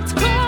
not.